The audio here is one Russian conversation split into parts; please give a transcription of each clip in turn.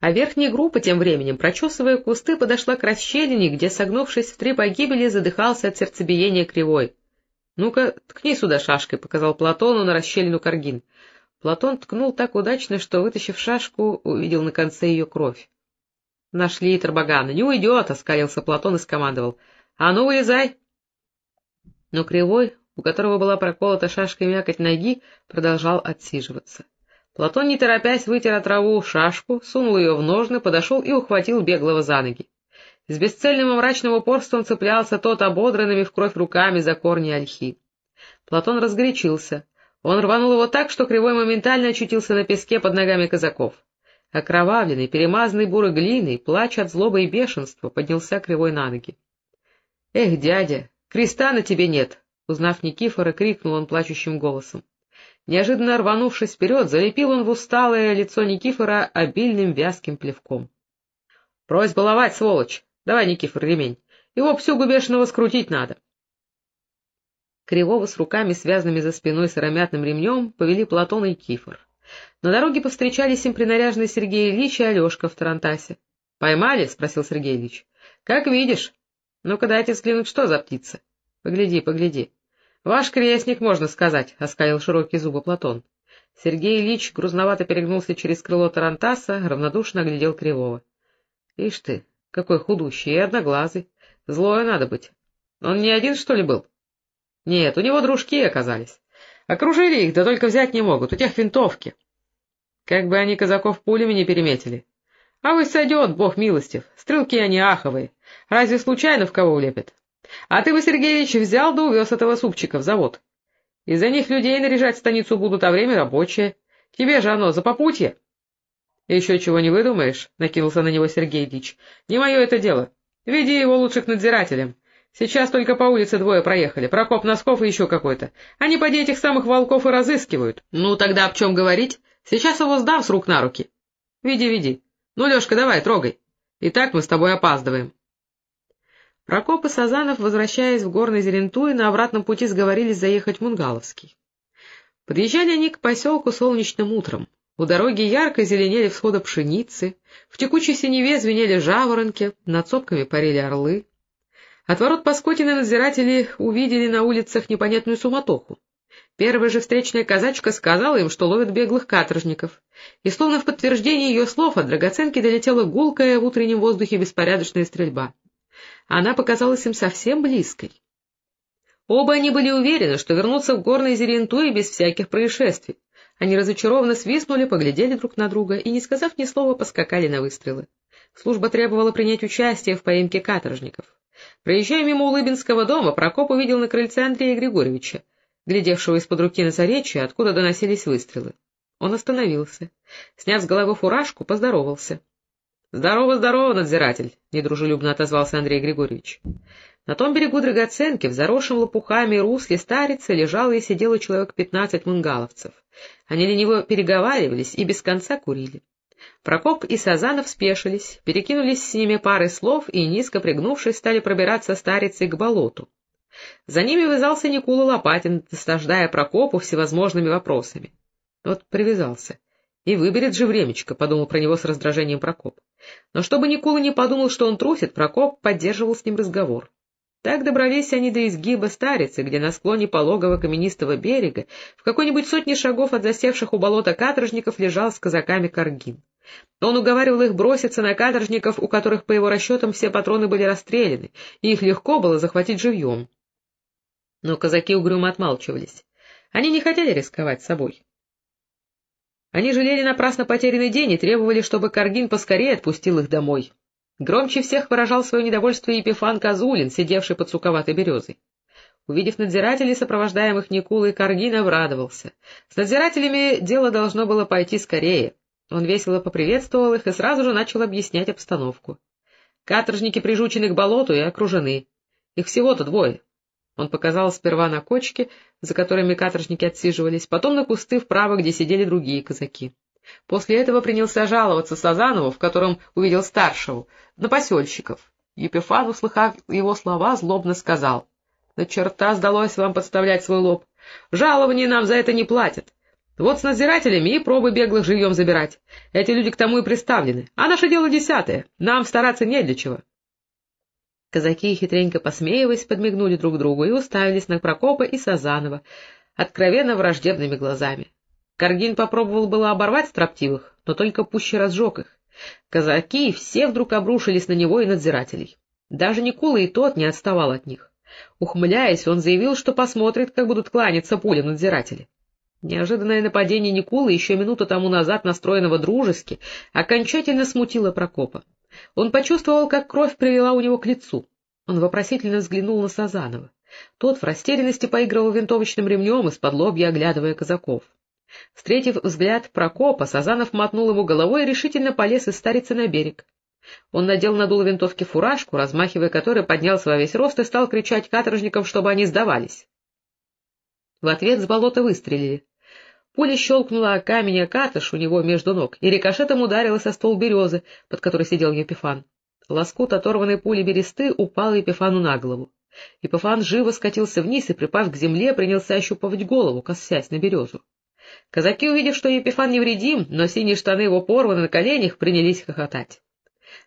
А верхняя группа тем временем, прочесывая кусты, подошла к расщелине, где, согнувшись в три погибели, задыхался от сердцебиения кривой. — Ну-ка, ткни сюда шашкой, — показал Платону на расщелину Каргин. Платон ткнул так удачно, что, вытащив шашку, увидел на конце ее кровь. — Нашли Тарбагана. Не уйдет, — оскалился Платон и скомандовал. — А ну, вылезай! Но Кривой, у которого была проколота шашкой мякоть ноги, продолжал отсиживаться. Платон, не торопясь, вытер от траву шашку, сунул ее в ножны, подошел и ухватил беглого за ноги. С бесцельным и мрачным упорством цеплялся тот ободранными в кровь руками за корни ольхи. Платон разгорячился. Он рванул его так, что Кривой моментально очутился на песке под ногами казаков. Окровавленный, перемазанный бурой глиной, плача от злобы и бешенства, поднялся Кривой на ноги. — Эх, дядя, креста на тебе нет! — узнав Никифора, крикнул он плачущим голосом. Неожиданно рванувшись вперед, залепил он в усталое лицо Никифора обильным вязким плевком. — Прось баловать, сволочь! Давай, Никифор, ремень. Его псюгу бешеного скрутить надо. Кривого с руками, связанными за спиной сыромятным ремнем, повели Платон и Кифор. На дороге повстречались им принаряженный Сергей Ильич и Алешка в Тарантасе. — Поймали? — спросил Сергей Ильич. — Как видишь. Ну-ка дайте взглянуть, что за птица. Погляди, погляди. — Ваш крестник, можно сказать, — оскалил широкие зубы Платон. Сергей Ильич грузновато перегнулся через крыло Тарантаса, равнодушно оглядел Кривого. — Ишь ты, какой худущий и одноглазый. Злое надо быть. Он не один, что ли, был? — Нет, у него дружки оказались. Окружили их, да только взять не могут, у тех винтовки. Как бы они казаков пулями не переметили. А вы сойдет, бог милостив, стрелки они аховые. Разве случайно в кого улепят? А ты бы, Сергеевич, взял да увез этого супчика в завод. Из-за них людей наряжать станицу будут, а время рабочее. Тебе же оно за попутье. — Еще чего не выдумаешь? — накинулся на него Сергей Ильич. — Не мое это дело. Веди его лучше к надзирателям. Сейчас только по улице двое проехали, Прокоп Носков и еще какой-то. Они поди этих самых волков и разыскивают. Ну, тогда об чем говорить? Сейчас его сдам с рук на руки. Веди, веди. Ну, Лешка, давай, трогай. И так мы с тобой опаздываем. Прокоп и Сазанов, возвращаясь в горный Зерентуй, на обратном пути сговорились заехать в Мунгаловский. Подъезжали они к поселку солнечным утром. У дороги ярко зеленели всходы пшеницы, в текучей синеве звенели жаворонки, над сопками парили орлы. От ворот Паскотина надзиратели увидели на улицах непонятную суматоху. Первая же встречная казачка сказала им, что ловят беглых каторжников, и словно в подтверждение ее слов от драгоценки долетела гулкая в утреннем воздухе беспорядочная стрельба. Она показалась им совсем близкой. Оба они были уверены, что вернутся в горной Зерентуи без всяких происшествий. Они разочарованно свистнули, поглядели друг на друга и, не сказав ни слова, поскакали на выстрелы. Служба требовала принять участие в поимке каторжников. Проезжая мимо Улыбинского дома, Прокоп увидел на крыльце Андрея Григорьевича, глядевшего из-под руки на заречье, откуда доносились выстрелы. Он остановился. Сняв с головы фуражку, поздоровался. — Здорово, здорово, надзиратель! — недружелюбно отозвался Андрей Григорьевич. На том берегу драгоценки, в заросшем лопухами русле старицы, лежало и сидело человек пятнадцать мунгаловцев. Они лениво переговаривались и без конца курили. Прокоп и Сазанов спешились, перекинулись с ними парой слов и, низко пригнувшись, стали пробираться старицей к болоту. За ними вязался Никула Лопатин, досаждая Прокопу всевозможными вопросами. Вот привязался. И выберет же времечко, — подумал про него с раздражением Прокоп. Но чтобы Никула не подумал, что он трусит, Прокоп поддерживал с ним разговор. Так добрались они до изгиба старицы, где на склоне пологого каменистого берега, в какой-нибудь сотне шагов от засевших у болота каторжников, лежал с казаками Каргин. Он уговаривал их броситься на каторжников, у которых, по его расчетам, все патроны были расстреляны, и их легко было захватить живьем. Но казаки угрюмо отмалчивались. Они не хотели рисковать собой. Они жалели напрасно потерянный день и требовали, чтобы Каргин поскорее отпустил их домой. Громче всех выражал свое недовольство Епифан Козулин, сидевший под суковатой березой. Увидев надзирателей, сопровождаемых Никулой, Каргин обрадовался. С надзирателями дело должно было пойти скорее. Он весело поприветствовал их и сразу же начал объяснять обстановку. Каторжники прижучены к болоту и окружены. Их всего-то двое. Он показал сперва на кочки, за которыми каторжники отсиживались, потом на кусты вправо, где сидели другие казаки. После этого принялся жаловаться Сазанову, в котором увидел старшего, на посельщиков. Епифан, услыхав его слова, злобно сказал. — На черта сдалось вам подставлять свой лоб. Жалование нам за это не платят. Вот с надзирателями и пробы беглых живьем забирать. Эти люди к тому и приставлены. А наше дело десятое. Нам стараться не для чего. Казаки, хитренько посмеиваясь, подмигнули друг другу и уставились на Прокопа и Сазанова, откровенно враждебными глазами. Каргин попробовал было оборвать строптивых, но только пуще разжег их. Казаки все вдруг обрушились на него и надзирателей. Даже Никула и тот не отставал от них. Ухмыляясь, он заявил, что посмотрит, как будут кланяться пули надзиратели. Неожиданное нападение Никулы, еще минуту тому назад настроенного дружески, окончательно смутило Прокопа. Он почувствовал, как кровь привела у него к лицу. Он вопросительно взглянул на Сазанова. Тот в растерянности поигрывал винтовочным ремнем, из-под лобья оглядывая казаков. Встретив взгляд Прокопа, Сазанов мотнул ему головой и решительно полез из старицы на берег. Он надел на дуло винтовки фуражку, размахивая которой поднялся во весь рост и стал кричать каторжникам, чтобы они сдавались. В ответ с болота выстрелили. Пуля щелкнула о камень Акатыш у него между ног, и рикошетом ударилась о ствол березы, под которой сидел Епифан. Лоскут оторванной пули бересты упал Епифану на голову. Епифан живо скатился вниз и, припав к земле, принялся ощупывать голову, косясь на березу. Казаки, увидев, что Епифан невредим, но синие штаны его порваны на коленях, принялись хохотать.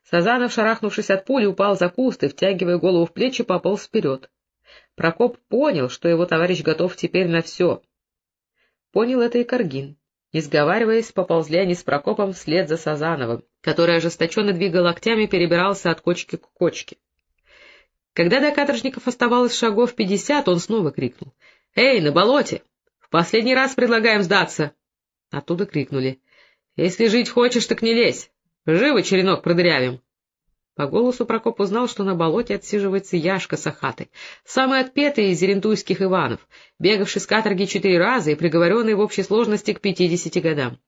Сазанов, шарахнувшись от пули, упал за куст и, втягивая голову в плечи, пополз вперед. Прокоп понял, что его товарищ готов теперь на все, Понял это и Каргин. Не сговариваясь, поползли они с Прокопом вслед за Сазановым, который ожесточенно двигал локтями перебирался от кочки к кочке. Когда до каторжников оставалось шагов пятьдесят, он снова крикнул. — Эй, на болоте! В последний раз предлагаем сдаться! Оттуда крикнули. — Если жить хочешь, так не лезь! Живо черенок продырявим! По голосу Прокоп узнал, что на болоте отсиживается Яшка с Ахатой, самый отпетый из зерентуйских Иванов, бегавший с каторги четыре раза и приговоренный в общей сложности к пятидесяти годам.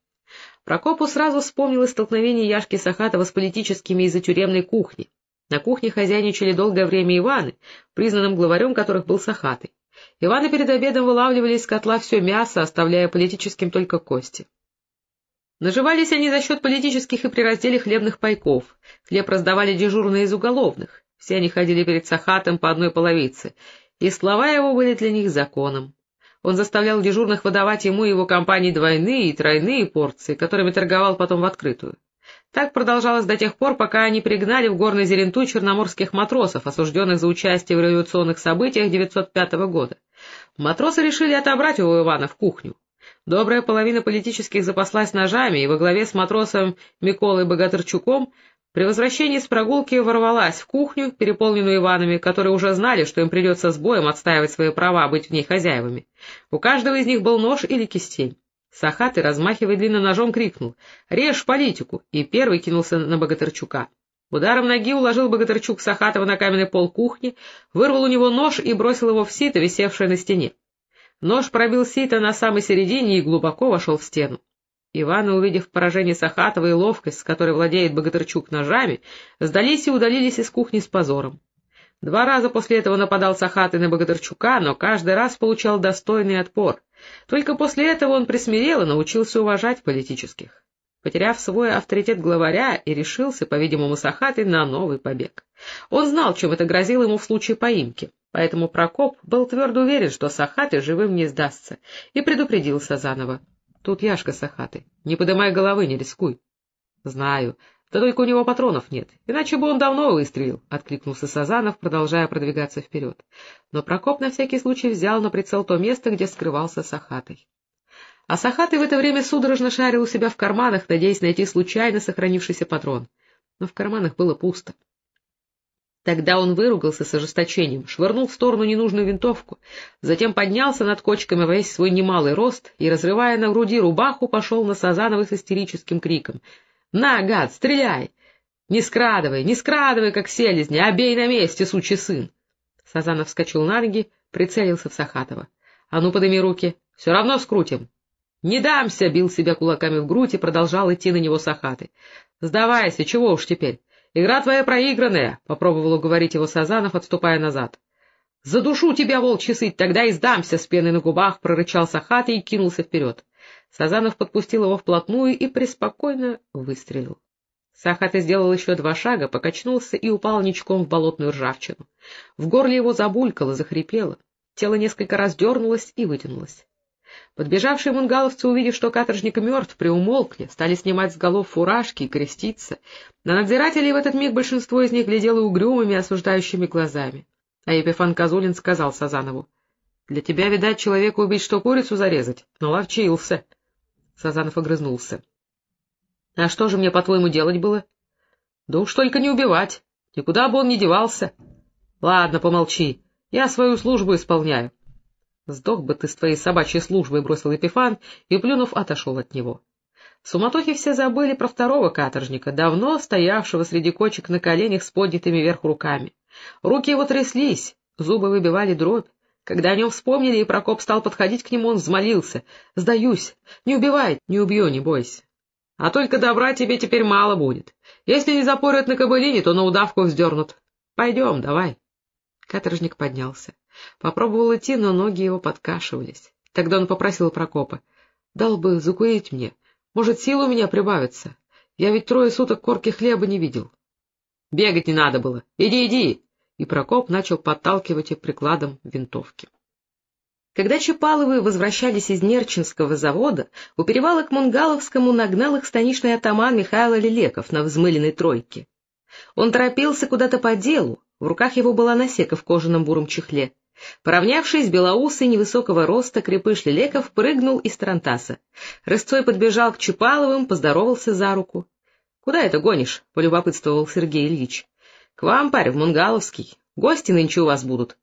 Прокопу сразу вспомнилось столкновение Яшки Сахатова с политическими из-за тюремной кухни. На кухне хозяйничали долгое время Иваны, признанным главарем которых был Сахатый. Иваны перед обедом вылавливали из котла все мясо, оставляя политическим только кости. Наживались они за счет политических и при разделе хлебных пайков. Хлеб раздавали дежурные из уголовных. Все они ходили перед Сахатом по одной половице, и слова его были для них законом. Он заставлял дежурных выдавать ему и его компании двойные и тройные порции, которыми торговал потом в открытую. Так продолжалось до тех пор, пока они пригнали в горный Зеренту черноморских матросов, осужденных за участие в революционных событиях 905 года. Матросы решили отобрать у Ивана в кухню. Добрая половина политических запаслась ножами, и во главе с матросом Миколой Богатырчуком при возвращении с прогулки ворвалась в кухню, переполненную Иванами, которые уже знали, что им придется с боем отстаивать свои права быть в ней хозяевами. У каждого из них был нож или кистень. Сахатый, размахивая длинным ножом, крикнул «Режь политику!» и первый кинулся на Богатырчука. Ударом ноги уложил Богатырчук Сахатова на каменный пол кухни, вырвал у него нож и бросил его в сито, висевшее на стене. Нож пробил сито на самой середине и глубоко вошел в стену. Иваны, увидев поражение Сахатова и ловкость, с которой владеет Богатырчук ножами, сдались и удалились из кухни с позором. Два раза после этого нападал Сахатый на Богатырчука, но каждый раз получал достойный отпор. Только после этого он присмирел и научился уважать политических. Потеряв свой авторитет главаря и решился, по-видимому, Сахатый на новый побег. Он знал, чем это грозило ему в случае поимки. Поэтому Прокоп был твердо уверен, что Сахаты живым не сдастся, и предупредил Сазанова. — Тут Яшка Сахаты, не подымай головы, не рискуй. — Знаю, да только у него патронов нет, иначе бы он давно выстрелил, — откликнулся Сазанов, продолжая продвигаться вперед. Но Прокоп на всякий случай взял на прицел то место, где скрывался Сахатой. А Сахатый в это время судорожно шарил у себя в карманах, надеясь найти случайно сохранившийся патрон. Но в карманах было пусто. Тогда он выругался с ожесточением, швырнул в сторону ненужную винтовку, затем поднялся над кочками весь свой немалый рост и, разрывая на груди рубаху, пошел на Сазанова с истерическим криком. — На, гад, стреляй! Не скрадывай, не скрадывай, как селезни, а бей на месте, сучий сын! Сазанов вскочил на ноги, прицелился в Сахатова. — А ну, подыми руки, все равно скрутим! — Не дамся! — бил себя кулаками в грудь и продолжал идти на него Сахаты. — Сдавайся, чего уж теперь! — Игра твоя проигранная, — попробовал уговорить его Сазанов, отступая назад. — Задушу тебя, волчий сыть, тогда и сдамся, — с пеной на губах прорычал Сахатый и кинулся вперед. Сазанов подпустил его вплотную и преспокойно выстрелил. Сахатый сделал еще два шага, покачнулся и упал ничком в болотную ржавчину. В горле его забулькало, захрипело. Тело несколько раз дернулось и вытянулось. Подбежавшие мунгаловцы, увидев, что каторжник мертв, приумолкли, стали снимать с голов фуражки и креститься. На надзирателей в этот миг большинство из них глядело угрюмыми, осуждающими глазами. А Епифан Козулин сказал Сазанову, — Для тебя, видать, человека убить, что курицу зарезать. Наловчился. Сазанов огрызнулся. — А что же мне, по-твоему, делать было? — Да уж только не убивать. Никуда бы он не девался. — Ладно, помолчи. Я свою службу исполняю. — Сдох бы ты с твоей собачьей службой, — бросил Епифан и, плюнув, отошел от него. В суматохе все забыли про второго каторжника, давно стоявшего среди кочек на коленях с поднятыми вверх руками. Руки его тряслись, зубы выбивали дробь. Когда о нем вспомнили, и Прокоп стал подходить к нему, он взмолился. — Сдаюсь. Не убивай. Не убью, не бойся. А только добра тебе теперь мало будет. Если не запорят на кобылине, то на удавку вздернут. Пойдем, давай. Каторжник поднялся. Попробовал идти, но ноги его подкашивались. Тогда он попросил Прокопа. — Дал бы закурить мне. Может, сил у меня прибавится. Я ведь трое суток корки хлеба не видел. — Бегать не надо было. Иди, иди и Прокоп начал подталкивать их прикладом винтовки. Когда Чапаловы возвращались из Нерчинского завода, у перевала к Мунгаловскому нагнал их станичный атаман Михаил Лелеков на взмыленной тройке. Он торопился куда-то по делу, в руках его была насека в кожаном буром чехле. Поравнявшись, белоусый невысокого роста, крепыш Лелеков прыгнул из тарантаса. Рысцой подбежал к Чапаловым, поздоровался за руку. — Куда это гонишь? — полюбопытствовал Сергей Ильич. — К вам, парень, в Мунгаловский. Гости нынче у вас будут.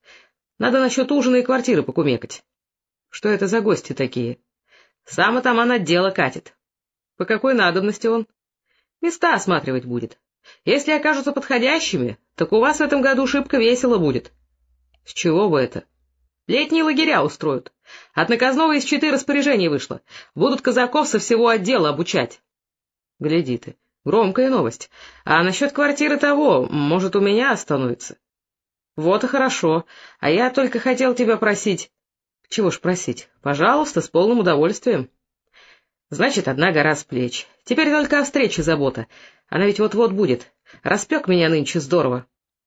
Надо насчет ужина и квартиры покумекать. — Что это за гости такие? — Сам атаман отдела катит. — По какой надобности он? — Места осматривать будет. Если окажутся подходящими, так у вас в этом году шибко весело будет. — С чего бы это? — Летние лагеря устроят. От наказного из четыре распоряжения вышло. Будут казаков со всего отдела обучать. — Гляди ты, Громкая новость. А насчет квартиры того, может, у меня остановится. Вот и хорошо. А я только хотел тебя просить. Чего ж просить? Пожалуйста, с полным удовольствием. Значит, одна гора с плеч. Теперь только о встрече забота. Она ведь вот-вот будет. Распек меня нынче здорово.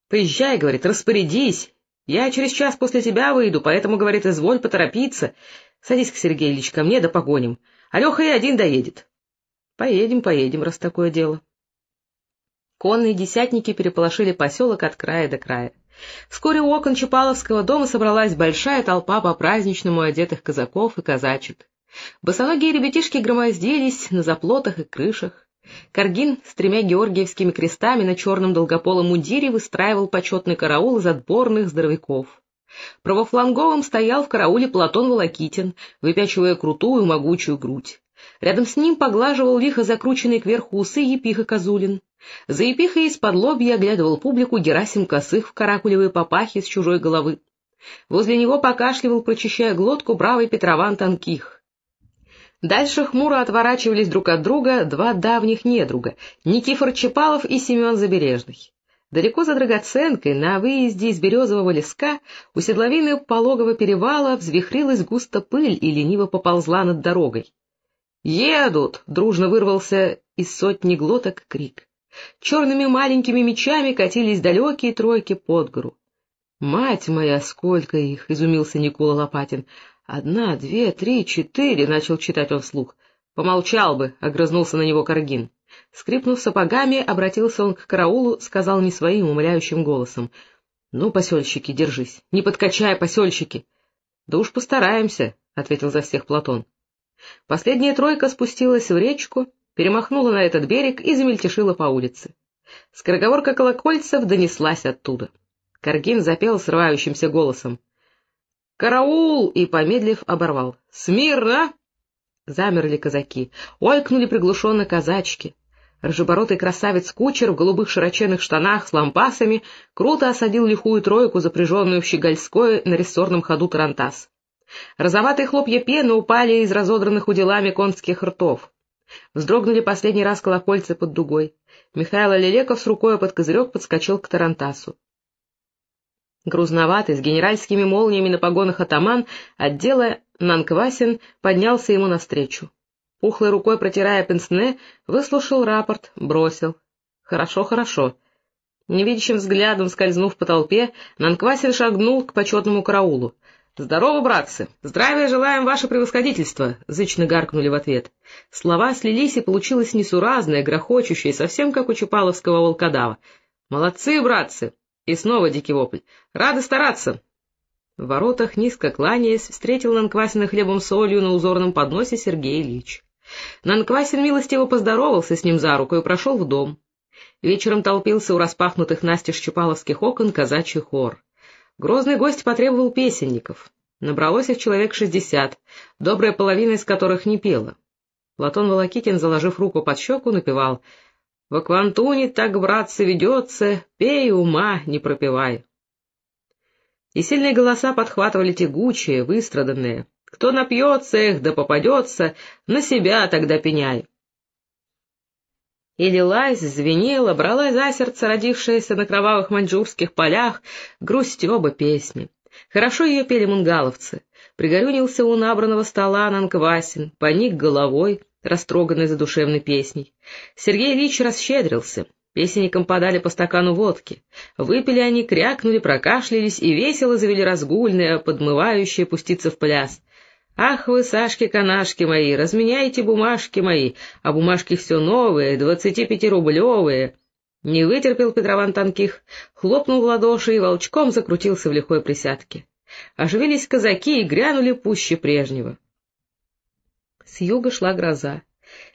Поезжай, говорит, распорядись. Я через час после тебя выйду, поэтому, говорит, изволь поторопиться. Садись к Сергею Ильич ко мне, да погоним. Алеха и один доедет. — Поедем, поедем, раз такое дело. Конные десятники переполошили поселок от края до края. Вскоре у окон Чапаловского дома собралась большая толпа по-праздничному одетых казаков и казачек. Босоногие ребятишки громоздились на заплотах и крышах. Каргин с тремя георгиевскими крестами на черном долгополом мундире выстраивал почетный караул из отборных здоровяков. Правофланговым стоял в карауле Платон Волокитин, выпячивая крутую могучую грудь. Рядом с ним поглаживал лихо закрученный кверху усы Епиха Козулин. За Епихой из-под лобья оглядывал публику Герасим Косых в каракулевой папахе с чужой головы. Возле него покашливал, прочищая глотку, бравый Петрован Танких. Дальше хмуро отворачивались друг от друга два давних недруга — Никифор Чапалов и Семен Забережный. Далеко за драгоценкой, на выезде из березового леска, у седловины пологого перевала взвихрилась густо пыль и лениво поползла над дорогой. «Едут!» — дружно вырвался из сотни глоток крик. Черными маленькими мечами катились далекие тройки под гору. «Мать моя, сколько их!» — изумился Никола Лопатин. «Одна, две, три, четыре!» — начал читать он вслух. «Помолчал бы!» — огрызнулся на него Каргин. Скрипнув сапогами, обратился он к караулу, сказал не своим умоляющим голосом. — Ну, посельщики, держись, не подкачай, посельщики! — Да уж постараемся, — ответил за всех Платон. Последняя тройка спустилась в речку, перемахнула на этот берег и замельтешила по улице. Скороговорка колокольцев донеслась оттуда. Каргин запел срывающимся голосом. «Караул!» и, помедлив, оборвал. «Смирно!» Замерли казаки, ойкнули приглушенно казачки. Рыжебородый красавец-кучер в голубых широченных штанах с лампасами круто осадил лихую тройку, запряженную в щегольской на рессорном ходу тарантас. Розоватые хлопья пены упали из разодранных уделами конских ртов. Вздрогнули последний раз колокольцы под дугой. Михаил Лелеков с рукой под козырек подскочил к Тарантасу. Грузноватый, с генеральскими молниями на погонах атаман отдела Нанквасин поднялся ему навстречу. Пухлой рукой протирая пенсне, выслушал рапорт, бросил. — Хорошо, хорошо. Невидящим взглядом скользнув по толпе, Нанквасин шагнул к почетному караулу. — Здорово, братцы! Здравия желаем, ваше превосходительство! — зычно гаркнули в ответ. Слова слились, и получилось несуразное, грохочущее, совсем как у чупаловского волкодава. — Молодцы, братцы! И снова дикий вопль. — Рады стараться! В воротах, низко кланяясь, встретил Нанквасина хлебом солью на узорном подносе Сергей Ильич. Нанквасин милостиво поздоровался с ним за руку и прошел в дом. Вечером толпился у распахнутых настежь чупаловских окон казачий хор. Грозный гость потребовал песенников. Набралось их человек шестьдесят, добрая половина из которых не пела. Платон Волокитин, заложив руку под щеку, напевал «В Аквантуне так, братцы, ведется, пей ума, не пропивай». И сильные голоса подхватывали тягучие, выстраданные. «Кто напьется их, да попадется, на себя тогда пеняй». И лилась, звенела, брала за сердце родившаяся на кровавых маньчжурских полях грусть оба песни. Хорошо ее пели мунгаловцы. Пригорюнился у набранного стола Нанквасин, поник головой, растроганный задушевной песней. Сергей Ильич расщедрился. Песенникам подали по стакану водки. Выпили они, крякнули, прокашлялись и весело завели разгульные, подмывающие пуститься в пляс. «Ах вы, Сашки-канашки мои, разменяйте бумажки мои, а бумажки все новые, двадцатипятирублевые!» Не вытерпел Петрован Танких, хлопнул в ладоши и волчком закрутился в лихой присядке. Оживились казаки и грянули пуще прежнего. С юга шла гроза.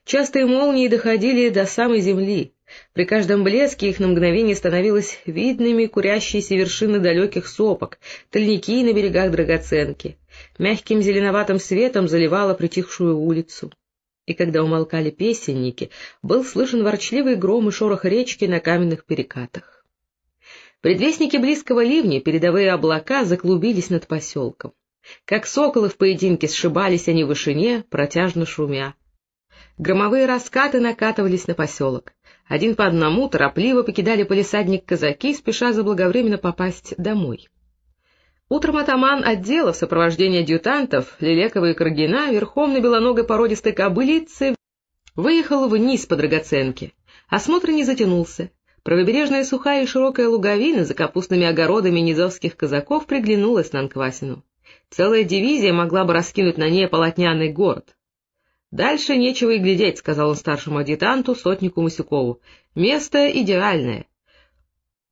Частые молнии доходили до самой земли. При каждом блеске их на мгновение становилось видными курящиеся вершины далеких сопок, тальники на берегах драгоценки. Мягким зеленоватым светом заливала притихшую улицу. И когда умолкали песенники, был слышен ворчливый гром и шорох речки на каменных перекатах. Предвестники близкого ливня, передовые облака, заклубились над поселком. Как соколы в поединке сшибались они в вышине, протяжно шумя. Громовые раскаты накатывались на поселок. Один по одному торопливо покидали полисадник казаки, спеша заблаговременно попасть домой. Утром атаман отдела в сопровождении адъютантов Лелекова и Каргина верхом на белоногой породистой кобылице выехал вниз по драгоценке. Осмотр не затянулся. Правобережная сухая и широкая луговина за капустными огородами низовских казаков приглянулась на Анквасину. Целая дивизия могла бы раскинуть на ней полотняный город. — Дальше нечего и глядеть, — сказал он старшему адъютанту, сотнику Масюкову. — Место идеальное.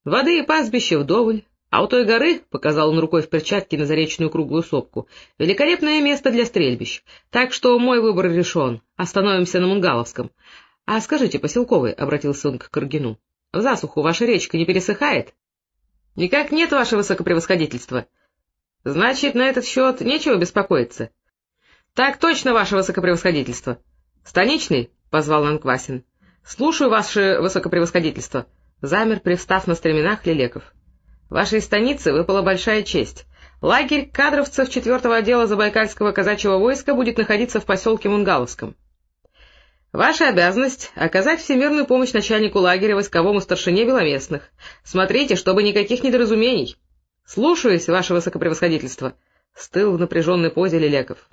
Воды и пастбище вдоволь, а у той горы, — показал он рукой в перчатке на заречную круглую сопку, — великолепное место для стрельбищ. Так что мой выбор решен. Остановимся на Мунгаловском. — А скажите, поселковый, — обратился он к Каргину, — в засуху ваша речка не пересыхает? — Никак нет, ваше высокопревосходительство. — Значит, на этот счет нечего беспокоиться. —— Так точно, ваше высокопревосходительство. — Станичный? — позвал Нанквасин. — Слушаю, ваше высокопревосходительство. Замер, привстав на стременах Лелеков. — Вашей станице выпала большая честь. Лагерь кадровцев четвертого отдела Забайкальского казачьего войска будет находиться в поселке Мунгаловском. Ваша обязанность — оказать всемирную помощь начальнику лагеря войсковому старшине Беломестных. Смотрите, чтобы никаких недоразумений. — Слушаюсь, ваше высокопревосходительство. Стыл в напряженной позе Лелеков.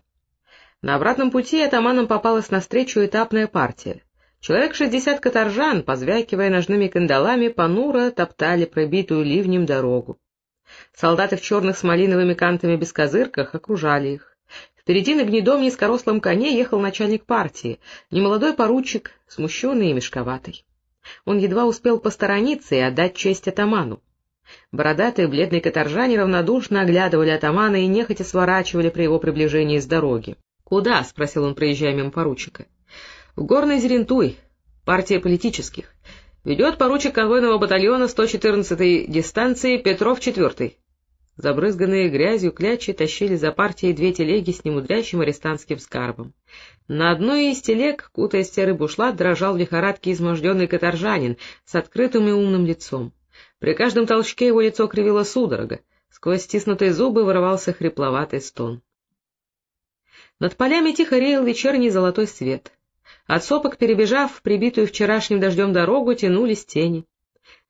На обратном пути атаманам попалась навстречу этапная партия. Человек шестьдесят каторжан, позвякивая ножными кандалами, понуро топтали пробитую ливнем дорогу. Солдаты в черных с малиновыми кантами бескозырках окружали их. Впереди на гнедом низкорослом коне ехал начальник партии, немолодой поручик, смущенный и мешковатый. Он едва успел посторониться и отдать честь атаману. Бородатые бледные каторжане равнодушно оглядывали атамана и нехотя сворачивали при его приближении с дороги. «Куда?» — спросил он, проезжая мимо поручика. «В горный Зерентуй, партия политических. Ведет поручик конвойного батальона 114-й дистанции Петров IV». Забрызганные грязью клячи тащили за партией две телеги с немудрящим арестантским скарбом. На одной из телег, кутаясь в серый бушлат, дрожал в лихорадке изможденный каторжанин с открытым и умным лицом. При каждом толчке его лицо кривило судорога, сквозь стиснутые зубы вырывался хрипловатый стон. Над полями тихо реял вечерний золотой свет. От сопок, перебежав прибитую вчерашним дождем дорогу, тянулись тени.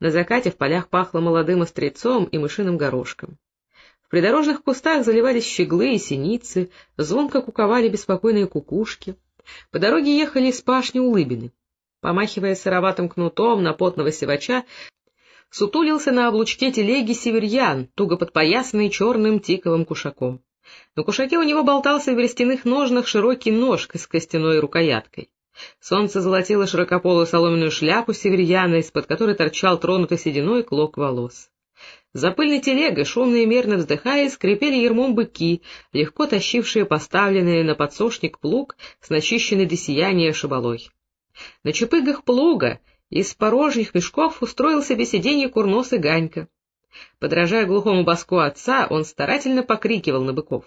На закате в полях пахло молодым острецом и мышиным горошком. В придорожных кустах заливались щеглы и синицы, звонко куковали беспокойные кукушки. По дороге ехали с пашни улыбины. Помахивая сыроватым кнутом на потного севача, сутулился на облучке телеги северьян, туго подпоясанный черным тиковым кушаком. На кушаке у него болтался в верстяных ножнах широкий нож с костяной рукояткой. Солнце золотило широкополую соломенную шляпу северьяна, из-под которой торчал тронутый сединой клок волос. За пыльной телегой, шумно и мерно вздыхая, скрипели ермом быки, легко тащившие поставленные на подсошник плуг с начищенной до сияния шабалой. На чепыгах плуга из порожних мешков устроил себе сиденье курносый Ганька. Подражая глухому баску отца, он старательно покрикивал на быков.